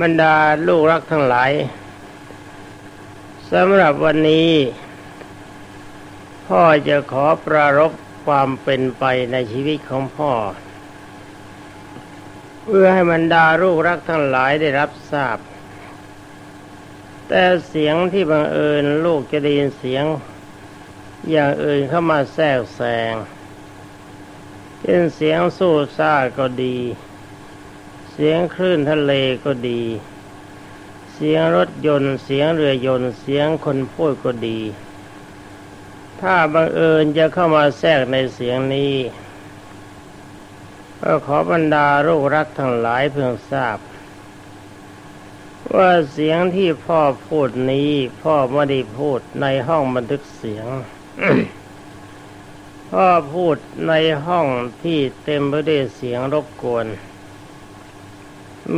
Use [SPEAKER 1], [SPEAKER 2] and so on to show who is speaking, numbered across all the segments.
[SPEAKER 1] บรรดาลูกรักทั้งหลายสำหรับวันนี้ พ่อจะขอปรารบความเป็นไปในชีวิตของพ่อ เพื่อให้บรรดาลูกรักทั้งหลายได้รับทราบ แต่เสียงที่บังเอิญลูกจะได้ยินเสียง อย่างอื่นเข้ามาแทรกแซงเป็นเสียงสู้ซ่าก็ดี เสียงคลื่นทะเลก็ดี เสียงรถยนต์ เสียงเรือยนต์ เสียงคนพูดก็ดี ถ้าบังเอิญจะเข้ามาแทรกในเสียงนี้ก็ขอบรรดาลูกรักทั้งหลายเพื่อทราบ ว่าเสียงที่พ่อพูดนี้ พ่อไม่ได้พูดในห้องบันทึกเสียง พ่อพูดในห้องที่เต็มไปด้วยเสียงรบกวน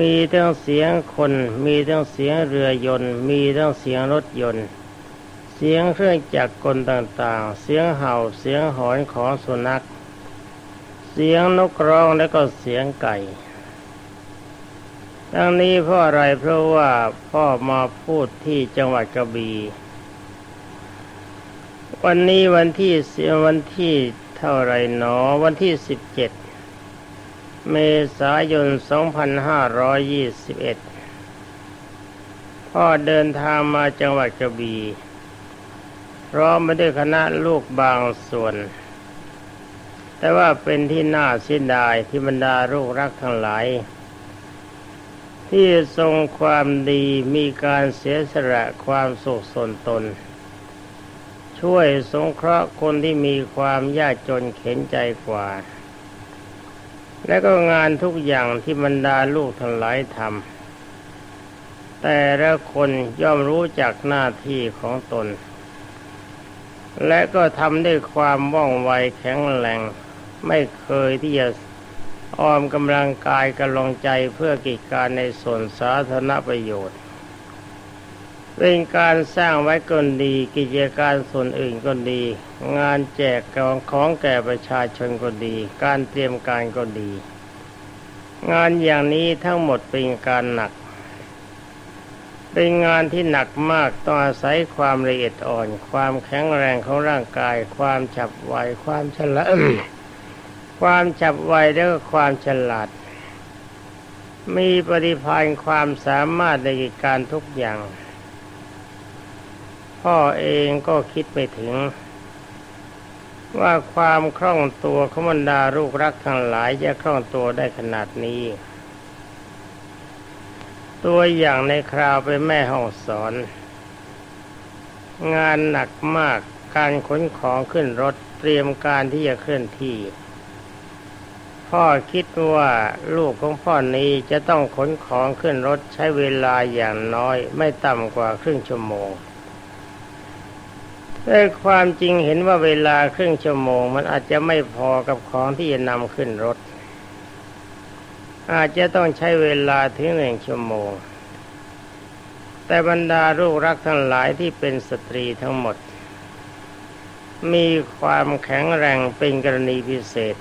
[SPEAKER 1] มีทั้งเสียงคน มีทั้งเสียงเรือยนต์ มีทั้งเสียงรถยนต์ เสียงเครื่องจักรกลต่างๆ เสียงเห่า เสียงหอนของสุนัข เสียงนกร้องและก็เสียงไก่ ทั้งนี้เพราะอะไรเพราะว่าพ่อมาพูดที่จังหวัดกระบี่วันนี้วันที่เสียวันที่เท่าไรหนอ วันที่สิบเจ็ด เมษายนสองพันห้าร้อยยี่สิบเอ็ดพ่อเดินทางมาจังหวัดกระบี่พร้อมมาด้วยคณะลูกบางส่วน แต่ว่าเป็นที่น่าเสียดายที่บรรดาลูกรักทั้งหลาย ที่ทรงความดีมีการเสียสละความสุขส่วนตน ช่วยสงเคราะห์คนที่มีความยากจนเข็นใจกว่า และก็งานทุกอย่างที่บรรดาลูกทั้งหลายทำแต่ละคนย่อมรู้จักหน้าที่ของตน และก็ทำด้วยความว่องไวแข็งแรงไม่เคยที่จะออมกำลังกายกำลังใจเพื่อกิจการในส่วนสาธารณประโยชน์ เป็นการสร้างไว้ก็ดี กิจการส่วนอื่นก็ดี งานแจกของของแก่ประชาชนก็ดี การเตรียมการก็ดี งานอย่างนี้ทั้งหมดเป็นการหนัก เป็นงานที่หนักมากต้องอาศัยความละเอียดอ่อน ความแข็งแรงของร่างกาย ความฉับไวความฉลาดความฉับไวแล้วก็ความฉลาด มีปฏิภาณความสามารถในกิจการทุกอย่าง พ่อเองก็คิดไปถึง ว่าความคล่องตัวขมันดาลูกรักทั้งหลายจะคล่องตัวได้ขนาดนี้ ตัวอย่างในคราวไปแม่ห้องสอน งานหนักมากการขนของขึ้นรถเตรียมการที่จะเคลื่อนที่พ่อคิดว่าลูกของพ่อนี้จะต้องขนของขึ้นรถใช้เวลาอย่างน้อย ไม่ต่ำกว่าครึ่งชั่วโมง แต่ความจริงเห็นว่าเวลาครึ่งชั่วโมง มันอาจจะไม่พอกับของที่จะนำขึ้นรถ อาจจะต้องใช้เวลาถึงหนึ่งชั่วโมง แต่บรรดาลูกรักทั้งหลายที่เป็นสตรีทั้งหมด มีความแข็งแรงเป็นกรณีพิเศษ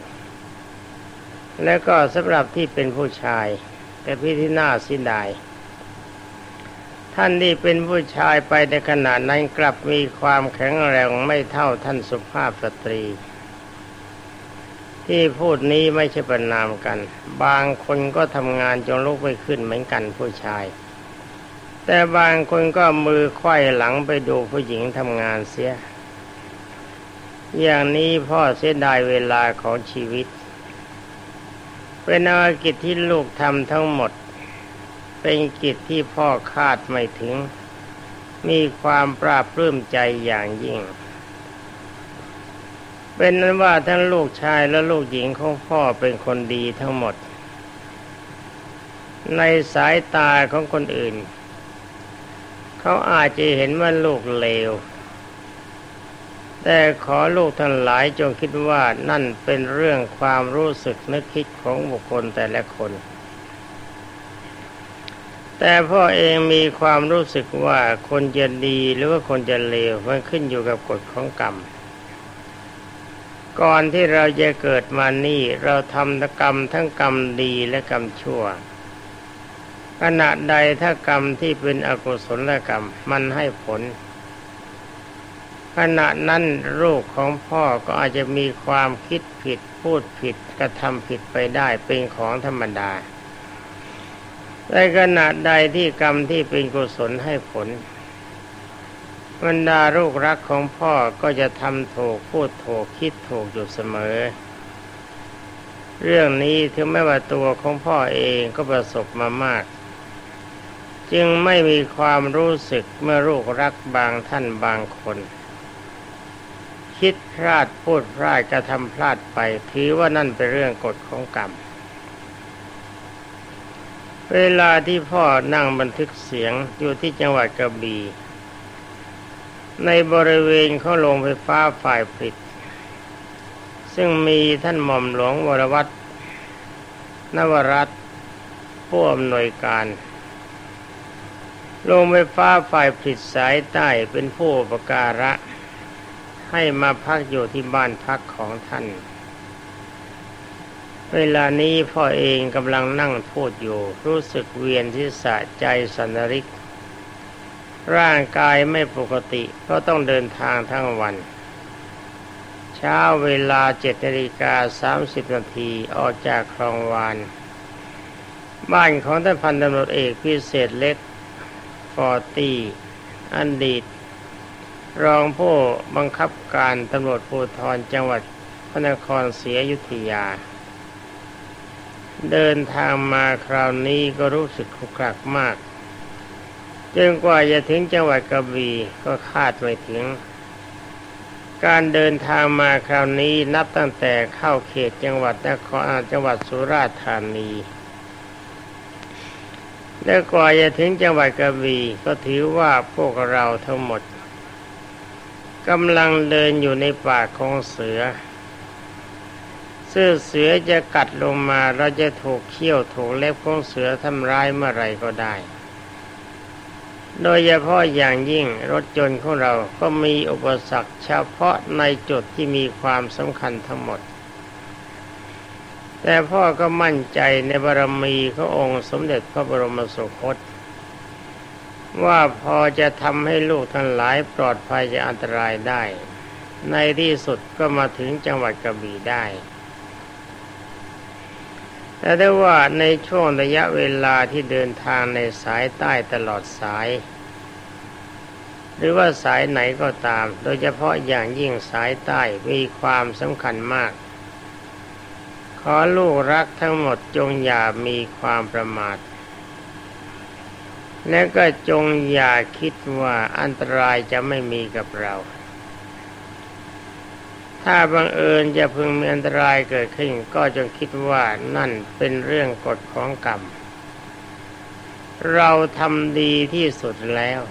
[SPEAKER 1] และก็สำหรับที่เป็นผู้ชาย แต่พี่ที่น่าสิดาย ท่านที่เป็นผู้ชายไปในขณะนั้นกลับมีความแข็งแรงไม่เท่าท่านสุภาพสตรี ที่พูดนี้ไม่ใช่ประนามกัน บางคนก็ทำงานจนลุกไม่ขึ้นเหมือนกันผู้ชาย แต่บางคนก็มือควยหลังไปดูผู้หญิงทำงานเสีย อย่างนี้พ่อเสียดายเวลาของชีวิตเป็นอากิจที่ลูกทำทั้งหมด เป็นกิจที่พ่อคาดไม่ถึง มีความปราบปลื้มใจอย่างยิ่ง เป็นนั้นว่าทั้งลูกชายและลูกหญิงของพ่อเป็นคนดีทั้งหมด ในสายตาของคนอื่น เขาอาจจะเห็นว่าลูกเลวแต่ขอลูกทั้งหลายจงคิดว่านั่นเป็นเรื่องความรู้สึกนึกคิดของบุคคลแต่ละคน แต่พ่อเองมีความรู้สึกว่าคนจะดีหรือว่าคนจะเลวมันขึ้นอยู่กับกฎของกรรม ก่อนที่เราจะเกิดมานี่ เราทำกรรมทั้งกรรมดีและกรรมชั่ว ขณะใดถ้ากรรมที่เป็นอกุศลกรรมมันให้ผล ขณะนั้นลูกของพ่อก็อาจจะมีความคิดผิดพูดผิดกระทำผิดไปได้เป็นของธรรมดา ในขณะใดที่กรรมที่เป็นกุศลให้ผลบรรดาลูกรักของพ่อก็จะทำถูกพูดถูกคิดถูกอยู่เสมอ เรื่องนี้ถึงแม้ว่าตัวของพ่อเองก็ประสบมามาก จึงไม่มีความรู้สึกเมื่อลูกรักบางท่านบางคน คิดพลาดพูดพลาดกระทำพลาดไปถือว่านั่นเป็นเรื่องกฎของกรรม เวลาที่พ่อนั่งบันทึกเสียงอยู่ที่จังหวัดกระบี่ในบริเวณของโรงไฟฟ้าฝ่ายผลิต ซึ่งมีท่านหม่อมหลวงวรวัตนวรัตผู้อำนวยการโรงไฟฟ้าฝ่ายผลิตสายใต้เป็นผู้ประการะ ให้มาพักอยู่ที่บ้านพักของท่าน เวลานี้พ่อเองกำลังนั่งพูดอยู่ รู้สึกเวียนศีรษะใจสั่นริก ร่างกายไม่ปกติก็ต้องเดินทางทั้งวัน เช้าเวลาเจ็ดนาฬิกาสามสิบนาทีออกจากคลองวาน บ้านของท่านพันตำรวจเอกพิเศษเล็กฟอร์ตี้อันดีต รองผู้บังคับการตำรวจภูธรจังหวัดพระนครศรีอยุธยา เดินทางมาคราวนี้ก็รู้สึกขุกขักมากจนกว่าจะถึงจังหวัดกระบี่ก็คาดไม่ถึง การเดินทางมาคราวนี้นับตั้งแต่เข้าเขตจังหวัดนครจังหวัดสุราษฎร์ธานีและกว่าจะถึงจังหวัดกระบี่ก็ถือว่าพวกเราทั้งหมดกำลังเดินอยู่ในป่าของเสือ เสื้อเสือจะกัดลงมาเราจะถูกเขี้ยวถูกเล็บของเสือทำร้ายเมื่อไรก็ได้ โดยเฉพาะอย่างยิ่งรถจนของเราก็มีอุปสรรคเฉพาะในจุดที่มีความสำคัญทั้งหมด แต่พ่อก็มั่นใจในบารมีขององค์สมเด็จพระบรมสุคตว่าพอจะทำให้ลูกทั้งหลายปลอดภัยจากอันตรายได้ ในที่สุดก็มาถึงจังหวัดกระบี่ได้ แต่ได้ว่าในช่วงระยะเวลาที่เดินทางในสายใต้ตลอดสาย หรือว่าสายไหนก็ตาม โดยเฉพาะอย่างยิ่งสายใต้มีความสำคัญมาก ขอลูกรักทั้งหมดจงอย่ามีความประมาท และก็จงอย่าคิดว่าอันตรายจะไม่มีกับเรา ถ้าบังเอิญจะพึงมีอันตรายเกิดขึ้น ก็จงคิดว่านั่นเป็นเรื่องกฎของกรรม เราทำดีที่สุดแล้ว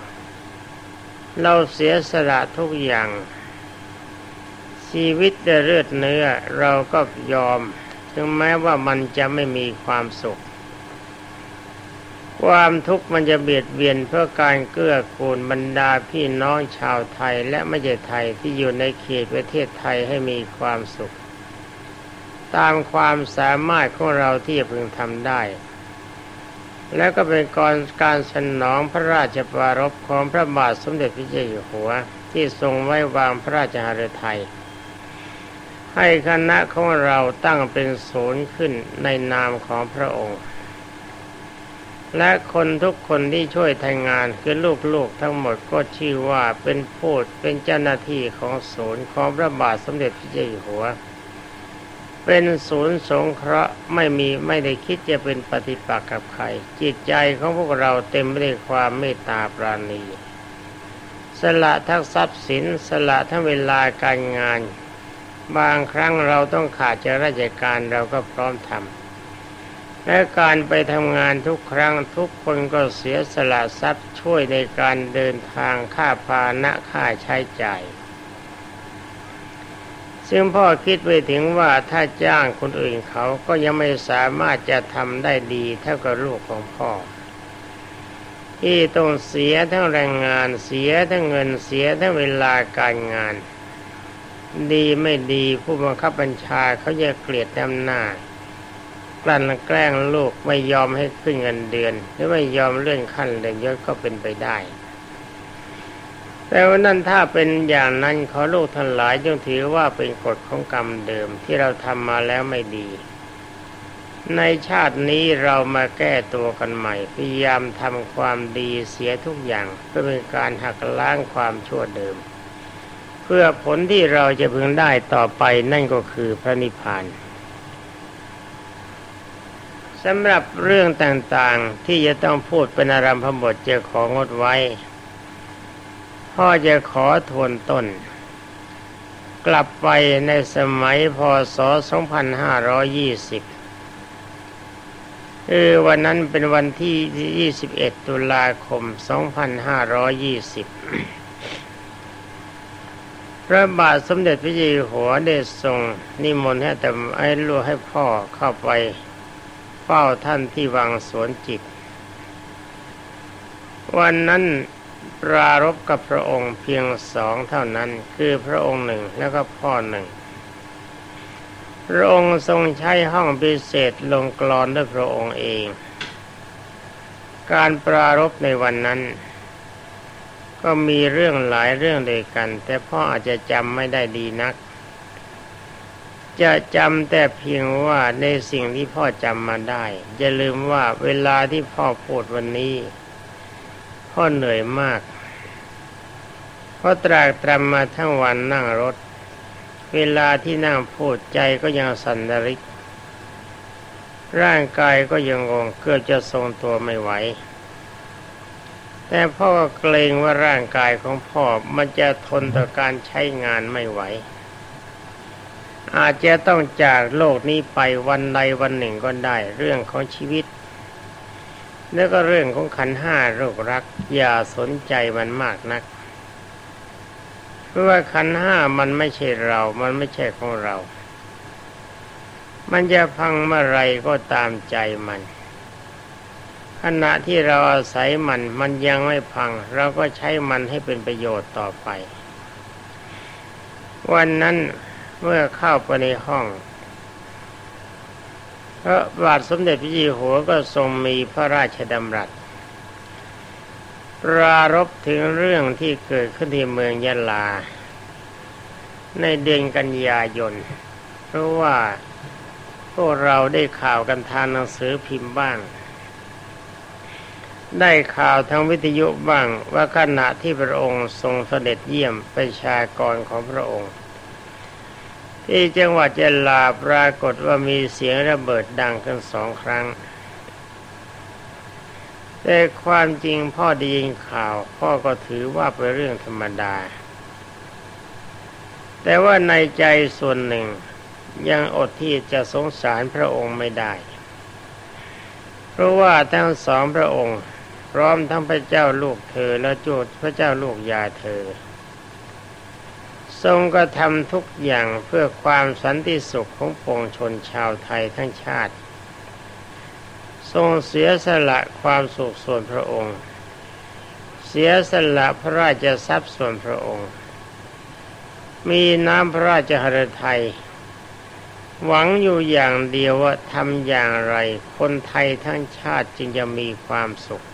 [SPEAKER 1] เราเสียสละทุกอย่าง ชีวิตได้เลือดเนื้อเราก็ยอม ถึงแม้ว่ามันจะไม่มีความสุข ความทุกข์มันจะเบียดเบียนเพื่อการเกื้อกูลบรรดาพี่น้องชาวไทยและไม่ใช่ไทยที่อยู่ในเขตประเทศไทยให้มีความสุข ตามความสามารถของเราที่จะพึงทำได้ และก็เป็นกรการสนองพระราชปรารภของพระบาทสมเด็จพระเจ้าอยู่หัว ที่ทรงไว้วางพระราชหฤทัยให้คณะของเราตั้งเป็นศูนย์ขึ้นในนามของพระองค์ และคนทุกคนที่ช่วยทำงานคือลูกๆทั้งหมดก็ชื่อว่าเป็นผู้เป็นเจ้าหน้าที่ของศูนย์ของพระบาทสมเด็จพระเจ้าอยู่หัว เป็นศูนย์สงเคราะห์ไม่มีไม่ได้คิดจะเป็นปฏิปักษ์กับใคร จิตใจของพวกเราเต็มไปด้วยความเมตตาปราณี สละทั้งทรัพย์สินสละทั้งเวลาการงาน บางครั้งเราต้องขาดจากราชการเราก็พร้อมทำ และการไปทำงานทุกครั้งทุกคนก็เสียสละทรัพย์ช่วยในการเดินทางค่าพาณะค่าใช้จ่าย ซึ่งพ่อคิดไปถึงว่าถ้าจ้างคนอื่นเขาก็ยังไม่สามารถจะทำได้ดีเท่ากับลูกของพ่อ ที่ต้องเสียทั้งแรงงานเสียทั้งเงินเสียทั้งเวลาการงาน ดีไม่ดีผู้บังคับบัญชาเขาจะเกลียดดำหน้า กลั่นแกล้งลูกไม่ยอมให้ขึ้นเงินเดือน หรือไม่ยอมเลื่อนขั้นเลื่อนยศก็เป็นไปได้ แต่ว่านั่นถ้าเป็นอย่างนั้นขอลูกทั้งหลายจงถือว่าเป็นกฎของกรรมเดิมที่เราทำมาแล้วไม่ดี ในชาตินี้เรามาแก้ตัวกันใหม่ พยายามทำความดีเสียทุกอย่างเพื่อเป็นการหักล้างความชั่วเดิม เพื่อผลที่เราจะพึงได้ต่อไปนั่นก็คือพระนิพพาน สำหรับเรื่องต่างๆที่จะต้องพูดเป็นอารัมพบทจะของดไว้ พ่อจะขอทวนต้น กลับไปในสมัยพศ 2520 คือวันนั้นเป็นวันที่ 21 ตุลาคม 2520 พระบาทสมเด็จพระเจ้าอยู่หัวได้ทรงนิมนต์ให้แต่ให้ลูกให้พ่อเข้าไป เฝ้าท่านที่วังสวนจิต วันนั้นปรารบกับพระองค์เพียงสองเท่านั้นคือพระองค์หนึ่งแล้วก็พ่อหนึ่ง พระองค์ทรงใช้ห้องพิเศษลงกรอนด้วยพระองค์เอง การปรารบในวันนั้น ก็มีเรื่องหลายเรื่องเดียกัน แต่พ่ออาจจะจำไม่ได้ดีนัก จะจำแต่เพียงว่าในสิ่งที่พ่อจำมาได้อย่าลืมว่าเวลาที่พ่อพูดวันนี้ พ่อเหนื่อยมากเพราะตรากตรำมาทั้งวันนั่งรถ เวลาที่นั่งพูดใจก็ยังสันดริก ร่างกายก็ยังงงเกือบจะทรงตัวไม่ไหวแต่พ่อเกรงว่าร่างกายของพ่อมันจะทนต่อการใช้งานไม่ไหว อาจจะต้องจากโลกนี้ไปวันใดวันหนึ่งก็ได้ เรื่องของชีวิต แล้วก็เรื่องของขันห้าโรครัก อย่าสนใจมันมากนัก เพราะว่าขันห้ามันไม่ใช่เรา มันไม่ใช่ของเรา มันจะพังเมื่อไรก็ตามใจมันขณะที่เราอาศัยมันมันยังไม่พัง เราก็ใช้มันให้เป็นประโยชน์ต่อไป วันนั้น เมื่อเข้าไปในห้องพระบาทสมเด็จพระเจ้าหัวก็ทรงมีพระราชดำรัสปรารบถึงเรื่องที่เกิดขึ้นที่เมืองยะลา ในเดือนกันยายน เพราะว่าพวกเราได้ข่าวกันทางหนังสือพิมพ์บ้าง ได้ข่าวทางวิทยุบ้างว่าขณะที่พระองค์ทรงเสด็จเยี่ยมประชากรของพระองค์ ที่จังหวัดยะลาปรากฏว่ามีเสียงระเบิดดังกันสองครั้ง แต่ความจริงพ่อได้ยินข่าว พ่อก็ถือว่าเป็นเรื่องธรรมดา แต่ว่าในใจส่วนหนึ่งยังอดที่จะสงสารพระองค์ไม่ได้ เพราะว่าทั้งสองพระองค์ พร้อมทั้งพระเจ้าลูกเธอและโจทย์พระเจ้าลูกยาเธอ ทรงกระทำทุกอย่างเพื่อความสันติสุขของปวงชนชาวไทยทั้งชาติ ทรงเสียสละความสุขส่วนพระองค์ เสียสละพระราชทรัพย์ส่วนพระองค์ มีน้ำพระราชหฤทัยหวังอยู่อย่างเดียวว่าทำอย่างไร คนไทยทั้งชาติจึงจะมีความสุข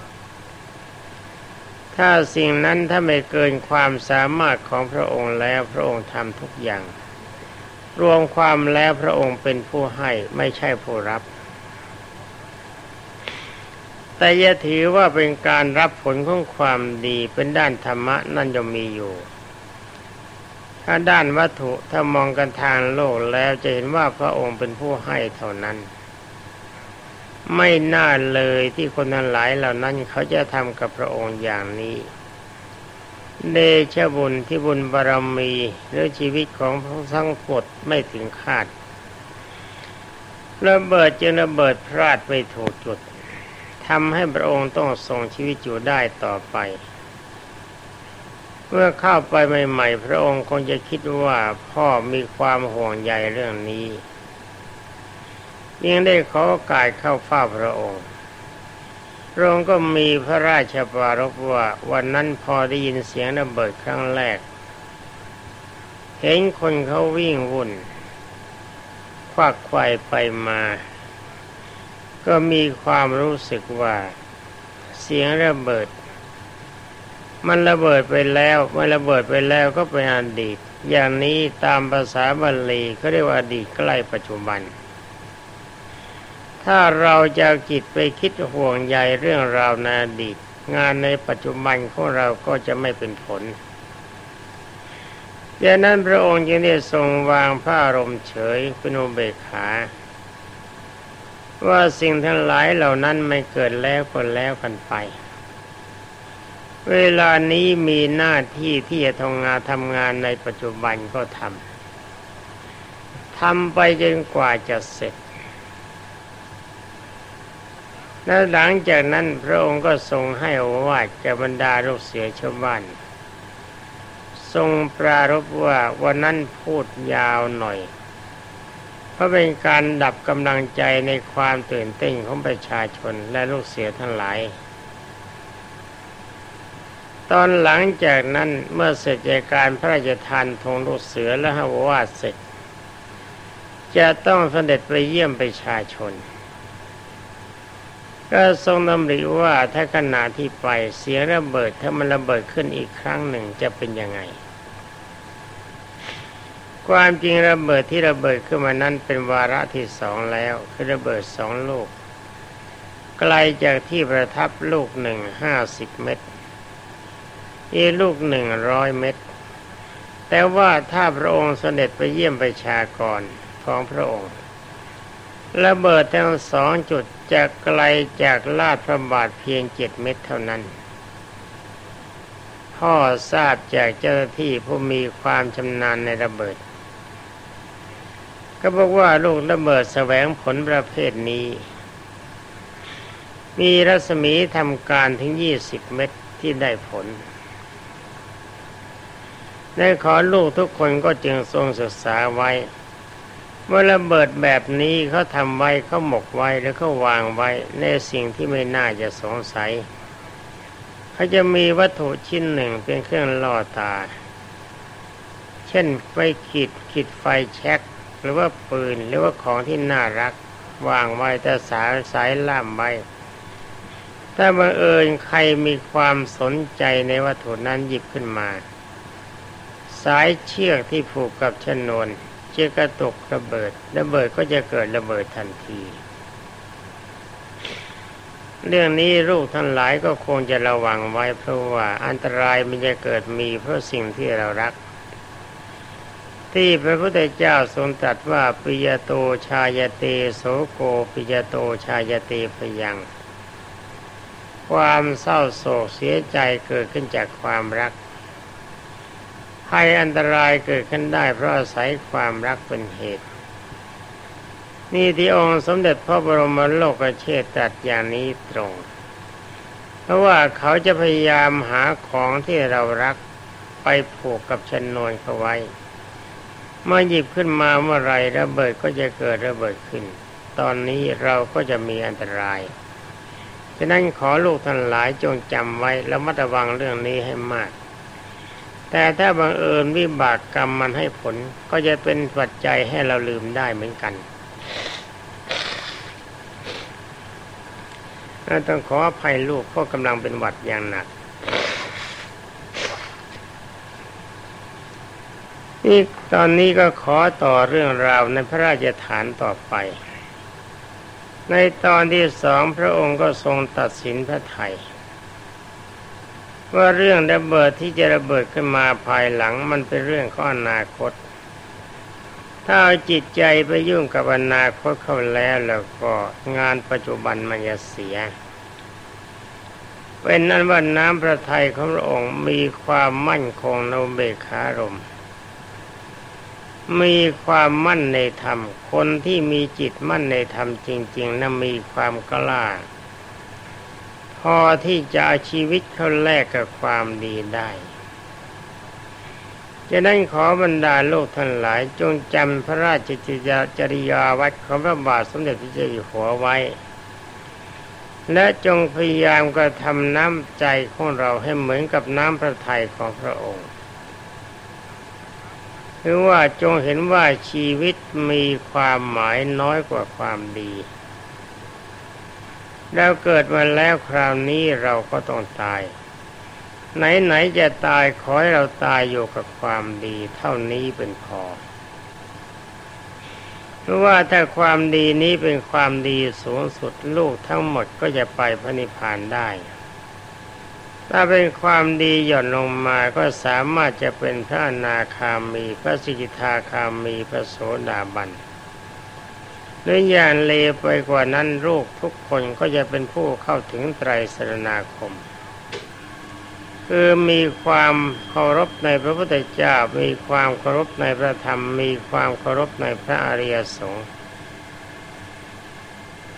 [SPEAKER 1] ถ้าสิ่งนั้นถ้าไม่เกินความสามารถของพระองค์แล้วพระองค์ทำทุกอย่าง รวมความแล้วพระองค์เป็นผู้ให้ไม่ใช่ผู้รับ แต่ย่าถือว่าเป็นการรับผลของความดีเป็นด้านธรรมะนั่นยังมีอยู่ ถ้าด้านวัตถุถ้ามองกันทางโลกแล้วจะเห็นว่าพระองค์เป็นผู้ให้เท่านั้น ไม่น่าเลยที่คนนั้นหลายเหล่านั้นเขาจะทำกับพระองค์อย่างนี้เดชบุญที่บุญบารมีหรือชีวิตของพระสังกดไม่ถึงคาดระเบิดจึงระเบิดพลาดไปถูกจุดทำให้พระองค์ต้องทรงชีวิตอยู่ได้ต่อไป เมื่อเข้าไปใหม่ ๆ พระองค์คงจะคิดว่าพ่อมีความห่วงใยเรื่องนี้ ยังได้ขอโอกาสเข้าเฝ้าพระองค์พระองค์ก็มีพระราชปารภว่าวันนั้นพอได้ยินเสียงระเบิดครั้งแรก เห็นคนเขาวิ่งวุ่น ควักไขว่ไปมา ก็มีความรู้สึกว่า เสียงระเบิด มันระเบิดไปแล้วมันระเบิดไปแล้วก็เป็นอดีต อย่างนี้ตามภาษาบาลีเขาเรียกว่าอดีตใกล้ปัจจุบัน ถ้าเราจะจิตไปคิดห่วงใยเรื่องราวในอดีต งานในปัจจุบันของเราก็จะไม่เป็นผลดังนั้นพระองค์จึงได้ทรงวางผ้ารมเฉยเป็นอุเบกขา ว่าสิ่งทั้งหลายเหล่านั้นไม่เกิดแล้วก็แล้วกันไป เวลานี้มีหน้าที่ที่จะทำงานทำงานในปัจจุบันก็ทำทำไปจนกว่าจะเสร็จ แล้วหลังจากนั้นพระองค์ก็ทรงให้อวาดแก่บรรดาลูกเสือชาวบ้านทรงปรารบว่าวันนั้นพูดยาวหน่อย เพราะเป็นการดับกำลังใจในความตื่นเต้นของประชาชนและลูกเสือทั้งหลาย ตอนหลังจากนั้นเมื่อเสร็จจากการพระราชทานธงลูกเสือและหาวาเสร็จ จะต้องเสด็จไปเยี่ยมประชาชน ก็ทรงดำริว่าถ้าขณะที่ไปเสียงระเบิดถ้ามันระเบิดขึ้นอีกครั้งหนึ่งจะเป็นยังไง ความจริงระเบิดที่ระเบิดขึ้นมานั้นเป็นวาระที่สองแล้วคือระเบิดสองลูก ไกลจากที่ประทับลูกหนึ่งห้าสิบเมตร อีลูกหนึ่งร้อยเมตร แต่ว่าถ้าพระองค์เสด็จไปเยี่ยมประชากรของพระองค์ ระเบิดทั้งสองจุดจะไกลจากลาดพระบาทเพียงเจ็ดเมตรเท่านั้น พ่อทราบจากเจ้าหน้าที่ผู้มีความชำนาญในระเบิด ก็บอกว่าลูกระเบิดแสวงผลประเภทนี้ มีรัศมีทำการถึงยี่สิบเมตรที่ได้ผลในขอลูกทุกคนก็จึงทรงศึกษาไว้ เมื่อระเบิดแบบนี้เขาทำไว้เขาหมกไว้แล้วเขาวางไว้ในสิ่งที่ไม่น่าจะสงสัยเขาจะมีวัตถุชิ้นหนึ่งเป็นเครื่องล่อตา เช่นไฟขีดขีดไฟแช็กหรือว่าปืนหรือว่าของที่น่ารัก วางไว้แต่สายสายล่ามไว้ถ้าบังเอิญใครมีความสนใจในวัตถุนั้นหยิบขึ้นมา สายเชือกที่ผูกกับชนวน จะกระตกระเบิด ระเบิดก็จะเกิดระเบิดทันที เรื่องนี้ลูกท่านหลายก็คงจะระวังไว้เพราะว่าอันตรายมันจะเกิดมีเพราะสิ่งที่เรารัก ที่พระพุทธเจ้าทรงตรัสว่าปิยโตชายเตโสโกปิยโตชายเตพยังความเศร้าโศกเสียใจเกิดขึ้นจากความรัก ภัยอันตรายเกิดขึ้นได้เพราะอาศัยความรักเป็นเหตุ นี่ที่องค์สมเด็จพระบรมโลกเชษตรัสอย่างนี้ตรง เพราะว่าเขาจะพยายามหาของที่เรารักไปผูกกับชนวนเขาไว้เมื่อหยิบขึ้นมาเมื่อไรระเบิดก็จะเกิดระเบิดขึ้น ตอนนี้เราก็จะมีอันตราย ฉะนั้นขอลูกท่านหลายจงจำไว้แล้วมัดระวังเรื่องนี้ให้มาก แต่ถ้าบังเอิญวิบากกรรมมันให้ผลก็จะเป็นปัจจัยให้เราลืมได้เหมือนกันต้องขออภัยลูกเพราะกำลังเป็นหวัดอย่างหนัก นี่ตอนนี้ก็ขอต่อเรื่องราวในพระราชฐานต่อไป ในตอนที่สองพระองค์ก็ทรงตัดสินพระไทย ว่าเรื่องระเบิดที่จะระเบิดขึ้นมาภายหลังมันเป็นเรื่องข้ออนาคต ถ้าเอาจิตใจไปยุ่งกับอนาคตเข้าแล้วแล้วก็งานปัจจุบันมันจะเสีย เป็นนั้นว่าน้ำพระทัยของพระองค์มีความมั่นคงในเบคารมมีความมั่นในธรรม คนที่มีจิตมั่นในธรรมจริง ๆนั้นมีความกล้า พอที่จะเอาชีวิตเขาแลกกับความดีได้จะนั้นขอบรรดาโลกท่านหลาย จงจำพระราชจริยาวัดของพระบาทสมเด็จพระเจ้าอยู่หัวไว้ และจงพยายามกระทำน้ำใจของเราให้เหมือนกับน้ำพระทัยของพระองค์หรือว่าจงเห็นว่าชีวิตมีความหมายน้อยกว่าความดี แล้วเกิดมาแล้วคราวนี้เราก็ต้องตาย ไหนๆจะตายขอให้เราตายอยู่กับความดี เท่านี้เป็นพอเพราะว่าถ้าความดีนี้เป็นความดีสูงสุดลูกทั้งหมดก็จะไปพระนิพพานได้ ถ้าเป็นความดีหย่อนลงมาก็สามารถจะเป็นพระนาคามี พระสิกิทาคามี พระโสดาบัน หรืออย่างเลวไปกว่านั้นลูกทุกคนก็จะเป็นผู้เข้าถึงไตรสรณาคม คือมีความเคารพในพระพุทธเจ้า มีความเคารพในพระธรรม มีความเคารพในพระอริยสงฆ์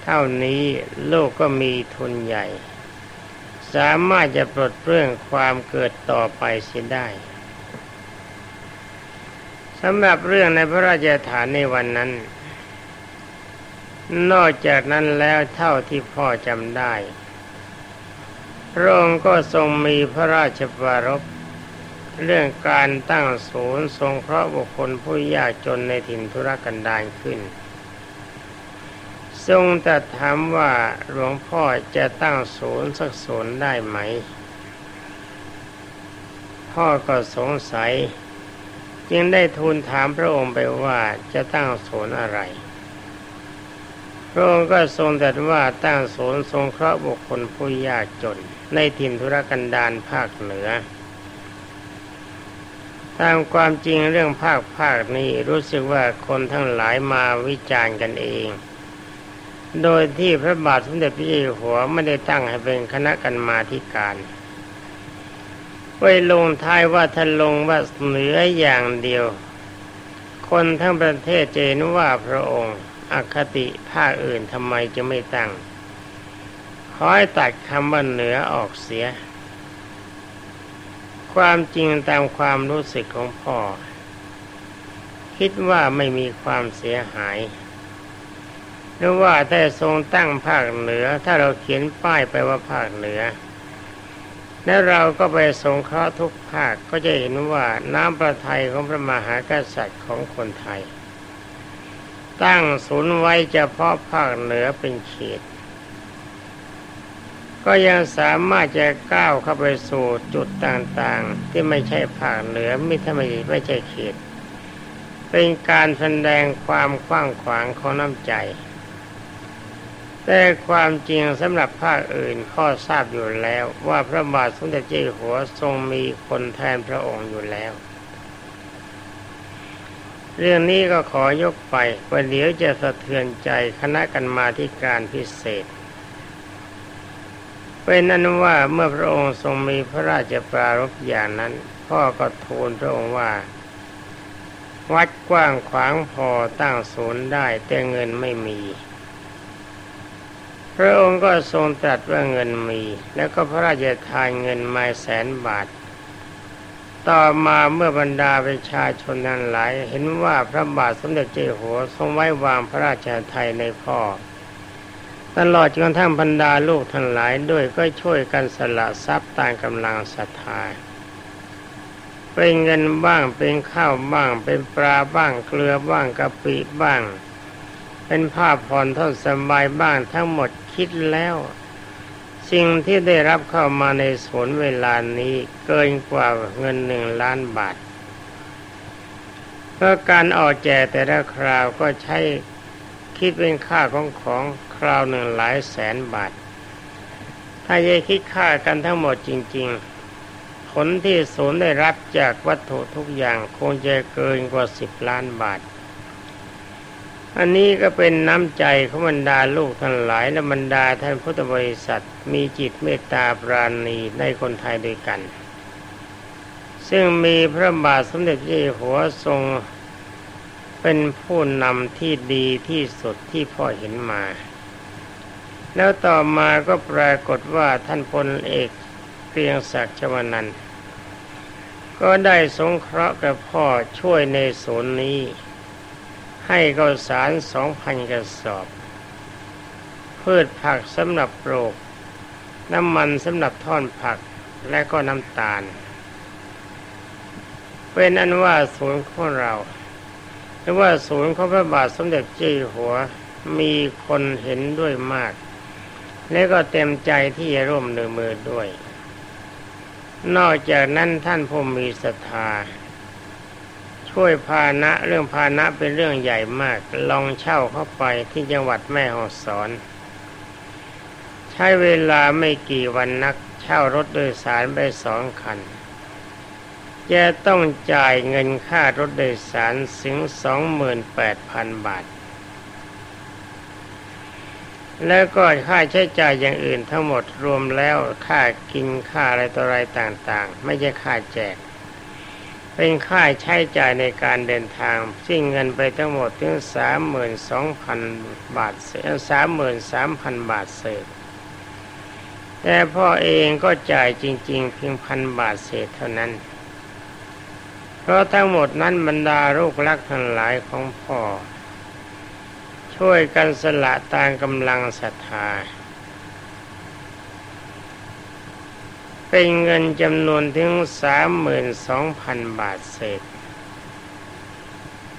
[SPEAKER 1] เท่านี้โลกก็มีทุนใหญ่ สามารถจะปลดเปลื้องความเกิดต่อไปเสียได้สำหรับเรื่องในพระราชฐานในวันนั้น นอกจากนั้นแล้วเท่าที่พ่อจำได้ พระองค์ก็ทรงมีพระราชปรารภเรื่องการตั้งศูนย์ทรงเคราะห์บุคคลผู้ยากจนในถิ่นธุรกันดารขึ้น ทรงแต่ถามว่าหลวงพ่อจะตั้งศูนย์สักศูนย์ได้ไหม พ่อก็สงสัย จึงได้ทูลถามพระองค์ไปว่าจะตั้งศูนย์อะไร พระองค์ก็ทรงตรัสว่าตั้งศูนย์ทรงเคราะห์บุคคลผู้ยากจน ในถิ่นธุรกันดารภาคเหนือ ตามความจริงเรื่องภาคภาคนี้รู้สึกว่าคนทั้งหลายมาวิจารณ์กันเอง โดยที่พระบาทสมเด็จพระเจ้าอยู่หัวไม่ได้ตั้งให้เป็นคณะกรรมาธิการไว้ลงท้ายว่าท่านลงว่าเหนืออย่างเดียว คนทั้งประเทศเจนว่าพระองค์ อคติภาคอื่นทำไมจะไม่ตั้งขอให้ตัดคำว่าเหนือออกเสีย ความจริงตามความรู้สึกของพ่อ คิดว่าไม่มีความเสียหายหรือว่าแต่ทรงตั้งภาคเหนือ ถ้าเราเขียนป้ายไปว่าภาคเหนือ แล้วเราก็ไปสงเคราะห์ทุกภาคก็จะเห็นว่าน้ำประทัยของพระมหากษัตริย์ของคนไทย ตั้งศูนย์ไว้เฉพาะภาคเหนือเป็นเขต ก็ยังสามารถจะก้าวเข้าไปสู่จุดต่างๆ ที่ไม่ใช่ภาคเหนือไม่ทำไมไม่ใช่เขต เป็นการแสดงความกว้างขวางของน้ำใจ แต่ความจริงสำหรับภาคอื่นข้อทราบอยู่แล้วว่าพระบาทสมเด็จเจ้าหัวทรงมีคนแทนพระองค์อยู่แล้ว เรื่องนี้ก็ขอยกไปว่าเดี๋ยวจะสะเทือนใจคณะกันมาที่การพิเศษเป็นนั้นว่าเมื่อพระองค์ทรงมีพระราชปรารภอย่างนั้น พ่อก็ทูลพระองค์ว่า วัดกว้างขวางพอตั้งศูนย์ได้แต่เงินไม่มี พระองค์ก็ทรงตรัสว่าเงินมี แล้วก็พระราชทานเงินมาแสนบาท ต่อมาเมื่อบรรดาประชาชนนั้นหลาย เห็นว่าพระบาทสมเด็จเจ้าหัวทรงไว้วางพระราชาไทยในพ่อ ตลอดจนกระทั่งบรรดาลูกทั้งหลายด้วยก็ช่วยกันสละทรัพย์ตามกำลังศรัทธาเป็นเงินบ้างเป็นข้าวบ้าง เป็นปลาบ้างเกลือบ้างกะปิบ้าง เป็นผ้าผ่อนท่อนสบายบ้างทั้งหมดคิดแล้ว สิ่งที่ได้รับเข้ามาในสนเวลานี้เกินกว่าเงินหนึ่งล้านบาทเพราะการออกแจกแต่ละคราวก็ใช้คิดเป็นค่าของของคราวหนึ่งหลายแสนบาท ถ้าจะคิดค่ากันทั้งหมดจริง ๆ ผลที่ศูนย์ได้รับจากวัตถุทุกอย่างคงจะเกินกว่าสิบล้านบาท อันนี้ก็เป็นน้ำใจของบรรดาลูกทั้งหลายและบรรดาท่านพุทธบริษัทมีจิตเมตตาปราณีในคนไทยด้วยกัน ซึ่งมีพระบาทสมเด็จเจ้าหัวทรงเป็นผู้นำที่ดีที่สุดที่พ่อเห็นมา แล้วต่อมาก็ปรากฏว่าท่านพลเอกเกรียงศักดิ์ชวนันก็ได้สงเคราะห์กับพ่อช่วยในศูนย์นี้ ให้ข้าวสารสองพันกระสอบ พืชผักสำหรับปลูก น้ำมันสำหรับท่อนผักและก็น้ำตาล เป็นอันว่าศูนย์ของเราหรือว่าศูนย์ของพระบาทสมเด็จเจ้าหัวมีคนเห็นด้วยมาก และก็เต็มใจที่จะร่วมมือมือด้วย นอกจากนั้นท่านผู้มีศรัทธา ช่วยพาณะเรื่องพาณะเป็นเรื่องใหญ่มาก ลองเช่าเข้าไปที่จังหวัดแม่ฮ่องสอน ใช้เวลาไม่กี่วันนัก เช่ารถโดยสารไปสองคัน จะต้องจ่ายเงินค่ารถโดยสารถึงสองหมื่นแปดพันบาท แล้วก็ค่าใช้จ่ายอย่างอื่นทั้งหมดรวมแล้วค่ากินค่าอะไรต่ออะไรต่างๆ ไม่ใช่ค่าแจก เป็นค่าใช้จ่ายในการเดินทางสิ้นเงินไปทั้งหมดถึงสามหมื่นสองพันบาทเศษสามหมื่นสามพันบาทเศษ แต่พ่อเองก็จ่ายจริง ๆ เพียงพันบาทเศษเท่านั้น เพราะทั้งหมดนั้นบรรดาลูกรักทั้งหลายของพ่อ ช่วยกันสละตามกำลังศรัทธา เป็นเงินจำนวนถึงสามหมื่นสองพันบาทเศษ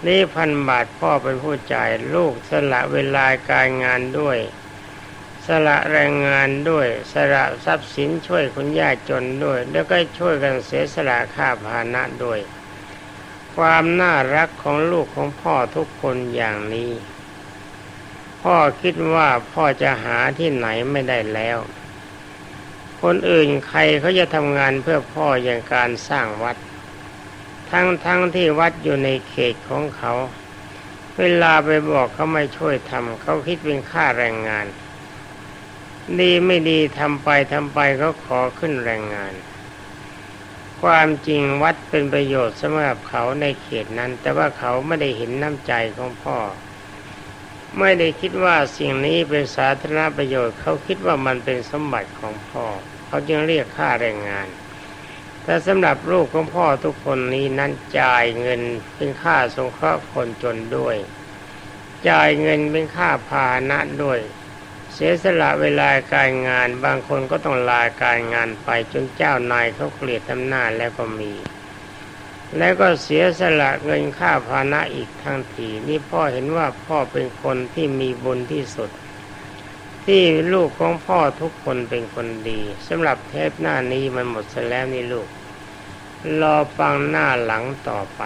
[SPEAKER 1] นี่พันบาทพ่อเป็นผู้จ่ายลูกสละเวลาการงานด้วย สละแรงงานด้วย สละทรัพย์สินช่วยคนยาจนด้วย แล้วก็ช่วยกันเสียสละค่าพานะด้วย ความน่ารักของลูกของพ่อทุกคนอย่างนี้ พ่อคิดว่าพ่อจะหาที่ไหนไม่ได้แล้ว คนอื่นใครเขาจะทำงานเพื่อพ่ออย่างการสร้างวัด ทั้งทั้งที่วัดอยู่ในเขตของเขา เวลาไปบอกเขาไม่ช่วยทำเขาคิดเป็นค่าแรงงาน ดีไม่ดีทำไปทำไปเขาขอขึ้นแรงงาน ความจริงวัดเป็นประโยชน์สำหรับเขาในเขตนั้น แต่ว่าเขาไม่ได้เห็นน้ำใจของพ่อไม่ได้คิดว่าสิ่งนี้เป็นสาธารณประโยชน์เขาคิดว่ามันเป็นสมบัติของพ่อ เขาจึงเรียกค่าแรงงาน แต่สำหรับลูกของพ่อทุกคนนี้นั้นจ่ายเงินเป็นค่าสงเคราะห์คนจนด้วย จ่ายเงินเป็นค่าพาหนะด้วย เสียสละเวลาการงานบางคนก็ต้องลาการงานไปจนเจ้านายเขาเกลียดทำหน้าแล้วก็มีแล้วก็เสียสละเงินค่าพานะอีกทั้งทีนี่พ่อเห็นว่าพ่อเป็นคนที่มีบุญที่สุด ที่ลูกของพ่อทุกคนเป็นคนดีสำหรับเทปหน้านี้มันหมดแล้วนี่ลูก รอฟังหน้าหลังต่อไป